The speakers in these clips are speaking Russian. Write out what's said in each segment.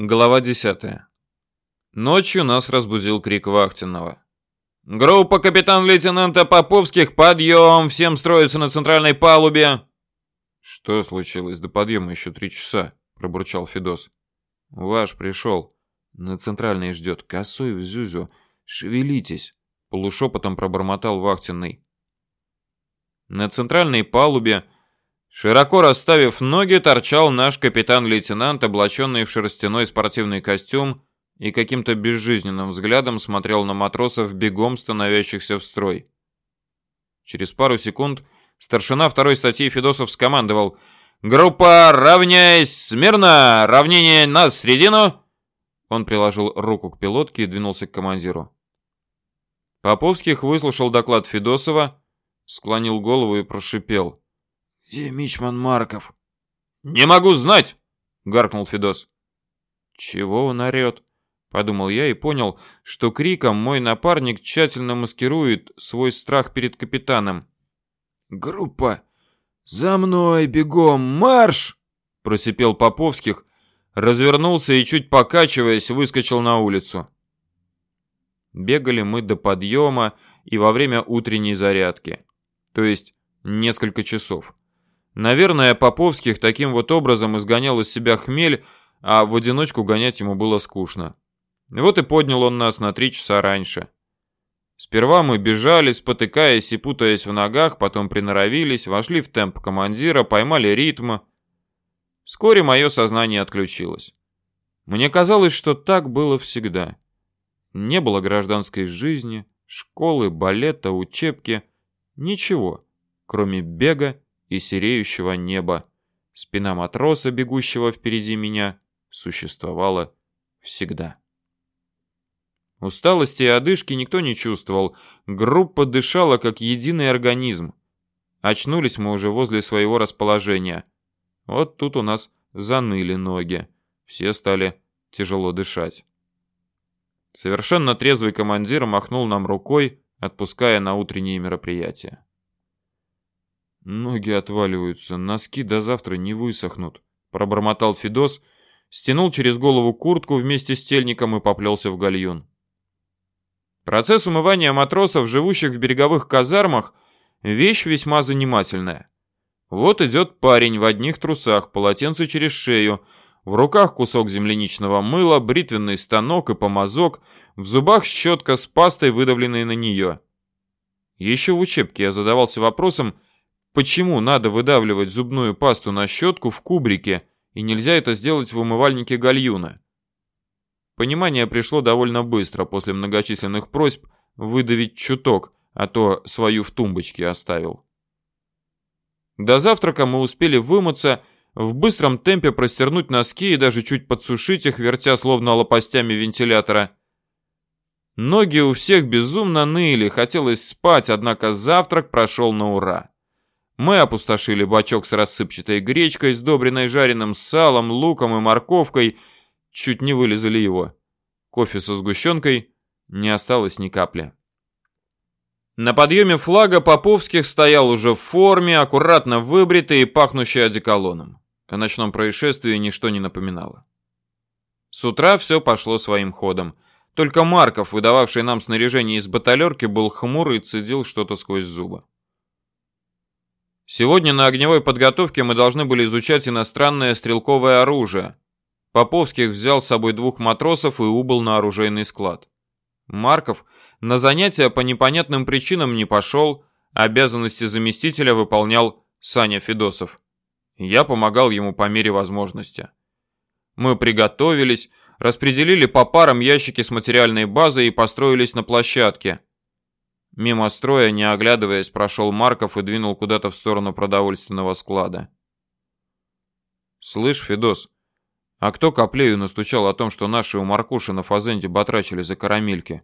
Глава 10. Ночью нас разбудил крик Вахтинного. «Группа капитан-лейтенанта Поповских, подъем! Всем строиться на центральной палубе!» «Что случилось? До подъема еще три часа», — пробурчал Федос. «Ваш пришел. На центральной ждет. Косой в зюзю. Шевелитесь!» — полушепотом пробормотал Вахтенный. На центральной палубе Широко расставив ноги, торчал наш капитан-лейтенант, облаченный в шерстяной спортивный костюм, и каким-то безжизненным взглядом смотрел на матросов, бегом становящихся в строй. Через пару секунд старшина второй статьи Федосов скомандовал «Группа, равняйсь смирно! Равнение на середину!» Он приложил руку к пилотке и двинулся к командиру. Поповских выслушал доклад Федосова, склонил голову и прошипел. «Где Мичман Марков?» «Не могу знать!» — гаркнул Федос. «Чего он орет?» — подумал я и понял, что криком мой напарник тщательно маскирует свой страх перед капитаном. «Группа! За мной, бегом, марш!» — просипел Поповских, развернулся и, чуть покачиваясь, выскочил на улицу. Бегали мы до подъема и во время утренней зарядки, то есть несколько часов. Наверное, Поповских таким вот образом изгонял из себя хмель, а в одиночку гонять ему было скучно. Вот и поднял он нас на три часа раньше. Сперва мы бежали, спотыкаясь и путаясь в ногах, потом приноровились, вошли в темп командира, поймали ритм. Вскоре мое сознание отключилось. Мне казалось, что так было всегда. Не было гражданской жизни, школы, балета, учебки, ничего, кроме бега и сереющего неба. Спина матроса, бегущего впереди меня, существовала всегда. Усталости и одышки никто не чувствовал. Группа дышала как единый организм. Очнулись мы уже возле своего расположения. Вот тут у нас заныли ноги. Все стали тяжело дышать. Совершенно трезвый командир махнул нам рукой, отпуская на утренние мероприятия. Ноги отваливаются, носки до завтра не высохнут, пробормотал Федос, стянул через голову куртку вместе с тельником и поплелся в гальюн. Процесс умывания матросов, живущих в береговых казармах, вещь весьма занимательная. Вот идет парень в одних трусах, полотенце через шею, в руках кусок земляничного мыла, бритвенный станок и помазок, в зубах щетка с пастой, выдавленной на нее. Еще в учебке я задавался вопросом, Почему надо выдавливать зубную пасту на щетку в кубрике, и нельзя это сделать в умывальнике гальюна? Понимание пришло довольно быстро после многочисленных просьб выдавить чуток, а то свою в тумбочке оставил. До завтрака мы успели вымыться, в быстром темпе простернуть носки и даже чуть подсушить их, вертя словно лопастями вентилятора. Ноги у всех безумно ныли, хотелось спать, однако завтрак прошел на ура. Мы опустошили бачок с рассыпчатой гречкой, сдобренной жареным салом, луком и морковкой. Чуть не вылезали его. Кофе со сгущенкой не осталось ни капли. На подъеме флага Поповских стоял уже в форме, аккуратно выбритый и пахнущий одеколоном. О ночном происшествии ничто не напоминало. С утра все пошло своим ходом. Только Марков, выдававший нам снаряжение из баталерки, был хмур и цедил что-то сквозь зубы. Сегодня на огневой подготовке мы должны были изучать иностранное стрелковое оружие. Поповских взял с собой двух матросов и убыл на оружейный склад. Марков на занятия по непонятным причинам не пошел, обязанности заместителя выполнял Саня Федосов. Я помогал ему по мере возможности. Мы приготовились, распределили по парам ящики с материальной базой и построились на площадке. Мимо строя, не оглядываясь, прошел Марков и двинул куда-то в сторону продовольственного склада. «Слышь, Федос, а кто Коплею настучал о том, что наши у Маркуши на фазенде батрачили за карамельки?»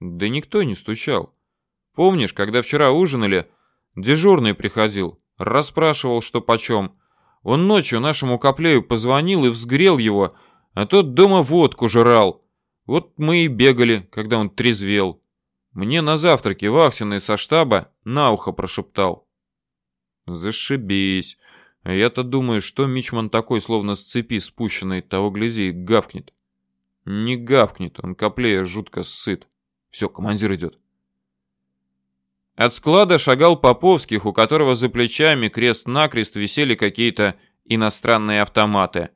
«Да никто не стучал. Помнишь, когда вчера ужинали, дежурный приходил, расспрашивал, что почем. Он ночью нашему Коплею позвонил и взгрел его, а тот дома водку жрал. Вот мы и бегали, когда он трезвел». Мне на завтраке Вахсиной со штаба на ухо прошептал. Зашибись. А я-то думаю, что Мичман такой, словно с цепи спущенный, того гляди, гавкнет. Не гавкнет, он коплея жутко сыт. Все, командир идет. От склада шагал Поповских, у которого за плечами крест-накрест висели какие-то иностранные автоматы.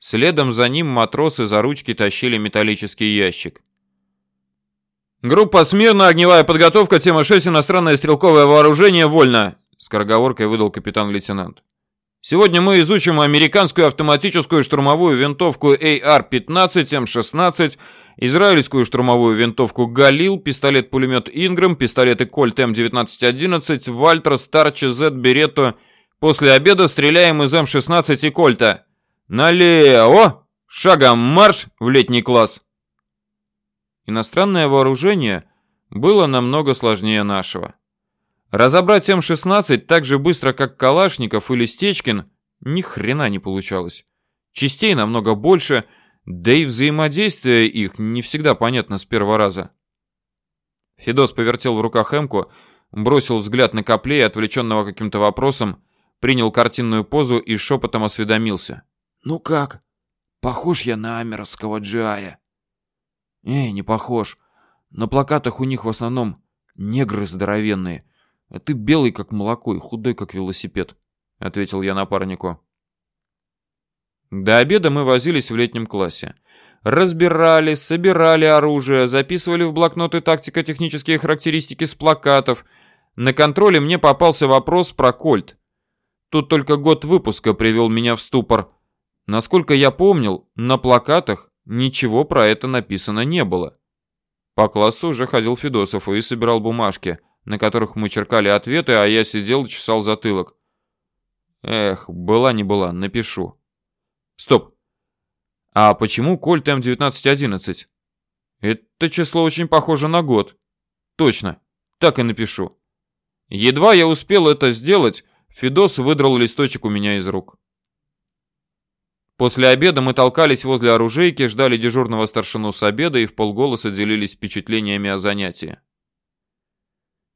Следом за ним матросы за ручки тащили металлический ящик. «Группа «Смирно», огневая подготовка, тема 6, иностранное стрелковое вооружение, вольно!» Скороговоркой выдал капитан-лейтенант. Сегодня мы изучим американскую автоматическую штурмовую винтовку AR-15 М16, израильскую штурмовую винтовку «Галил», пистолет-пулемет «Ингрэм», пистолеты «Кольт М1911», «Вальтер», «Старчи», «Зет», «Беретто». После обеда стреляем из М16 и «Кольта». Налево! Шагом марш в летний класс! Иностранное вооружение было намного сложнее нашего. Разобрать М-16 так же быстро, как Калашников или Стечкин, ни хрена не получалось. Частей намного больше, да и взаимодействие их не всегда понятно с первого раза. Федос повертел в руках Эмку, бросил взгляд на Коплея, отвлеченного каким-то вопросом, принял картинную позу и шепотом осведомился. «Ну как? Похож я на амерского Джая?» «Эй, не похож. На плакатах у них в основном негры здоровенные. А ты белый, как молоко, и худой, как велосипед», — ответил я напарнику. До обеда мы возились в летнем классе. Разбирали, собирали оружие, записывали в блокноты тактико-технические характеристики с плакатов. На контроле мне попался вопрос про кольт. Тут только год выпуска привел меня в ступор. Насколько я помнил, на плакатах ничего про это написано не было. По классу уже ходил Федосов и собирал бумажки — на которых мы черкали ответы, а я сидел и чесал затылок. Эх, была не была, напишу. Стоп. А почему Кольт М1911? Это число очень похоже на год. Точно, так и напишу. Едва я успел это сделать, Федос выдрал листочек у меня из рук. После обеда мы толкались возле оружейки, ждали дежурного старшину с обеда и в полголоса делились впечатлениями о занятии.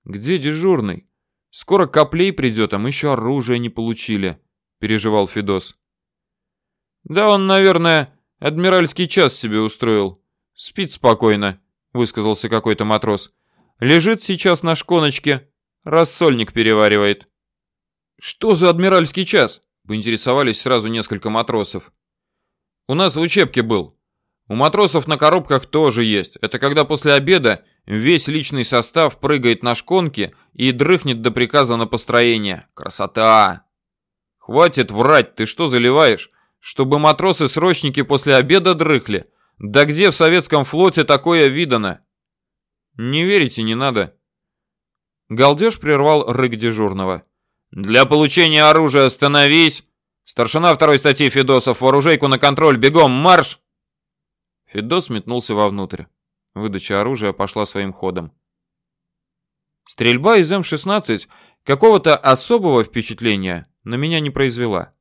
«Где дежурный? Скоро коплей придет, а мы еще оружие не получили», — переживал Федос. «Да он, наверное, адмиральский час себе устроил. Спит спокойно», — высказался какой-то матрос. «Лежит сейчас на шконочке, рассольник переваривает». «Что за адмиральский час?» — поинтересовались сразу несколько матросов. «У нас в учебке был. У матросов на коробках тоже есть. Это когда после обеда Весь личный состав прыгает на шконке и дрыхнет до приказа на построение. Красота! Хватит врать, ты что заливаешь? Чтобы матросы-срочники после обеда дрыхли? Да где в советском флоте такое видано? Не верите, не надо. Галдеж прервал рык дежурного. Для получения оружия остановись! Старшина второй статьи Федосов, вооружейку на контроль, бегом, марш! Федос метнулся вовнутрь. Выдача оружия пошла своим ходом. Стрельба из М-16 какого-то особого впечатления на меня не произвела.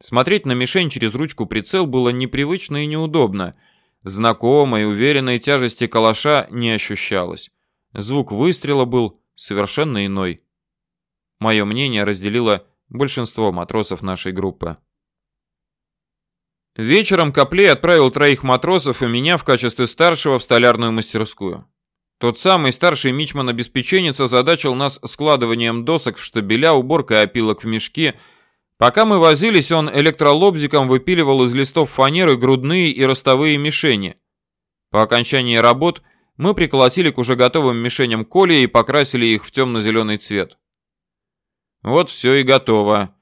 Смотреть на мишень через ручку прицел было непривычно и неудобно. Знакомой, уверенной тяжести калаша не ощущалось. Звук выстрела был совершенно иной. Мое мнение разделило большинство матросов нашей группы. Вечером Коплей отправил троих матросов и меня в качестве старшего в столярную мастерскую. Тот самый старший мичман-обеспеченец озадачил нас складыванием досок в штабеля, уборкой опилок в мешки. Пока мы возились, он электролобзиком выпиливал из листов фанеры грудные и ростовые мишени. По окончании работ мы приколотили к уже готовым мишеням колья и покрасили их в темно-зеленый цвет. Вот все и готово.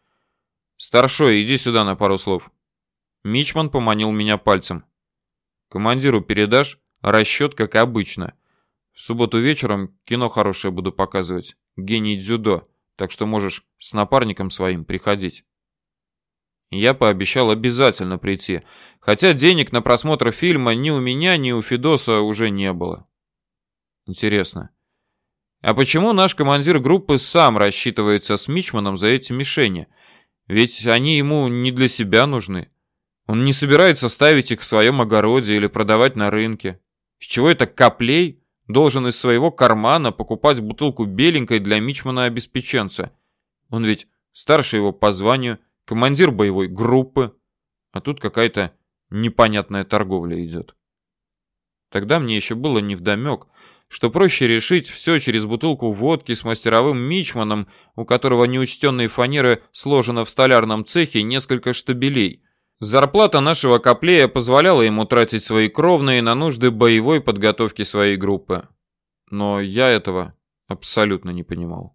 Старшой, иди сюда на пару слов. Мичман поманил меня пальцем. «Командиру передашь? Расчет, как обычно. В субботу вечером кино хорошее буду показывать. Гений дзюдо. Так что можешь с напарником своим приходить». Я пообещал обязательно прийти, хотя денег на просмотр фильма ни у меня, ни у Федоса уже не было. Интересно, а почему наш командир группы сам рассчитывается с Мичманом за эти мишени? Ведь они ему не для себя нужны. Он не собирается ставить их в своем огороде или продавать на рынке. С чего это Коплей должен из своего кармана покупать бутылку беленькой для мичмана-обеспеченца? Он ведь старше его по званию, командир боевой группы, а тут какая-то непонятная торговля идет. Тогда мне еще было невдомек, что проще решить все через бутылку водки с мастеровым мичманом, у которого неучтенные фанеры сложено в столярном цехе несколько штабелей. Зарплата нашего коплея позволяла ему тратить свои кровные на нужды боевой подготовки своей группы. Но я этого абсолютно не понимал.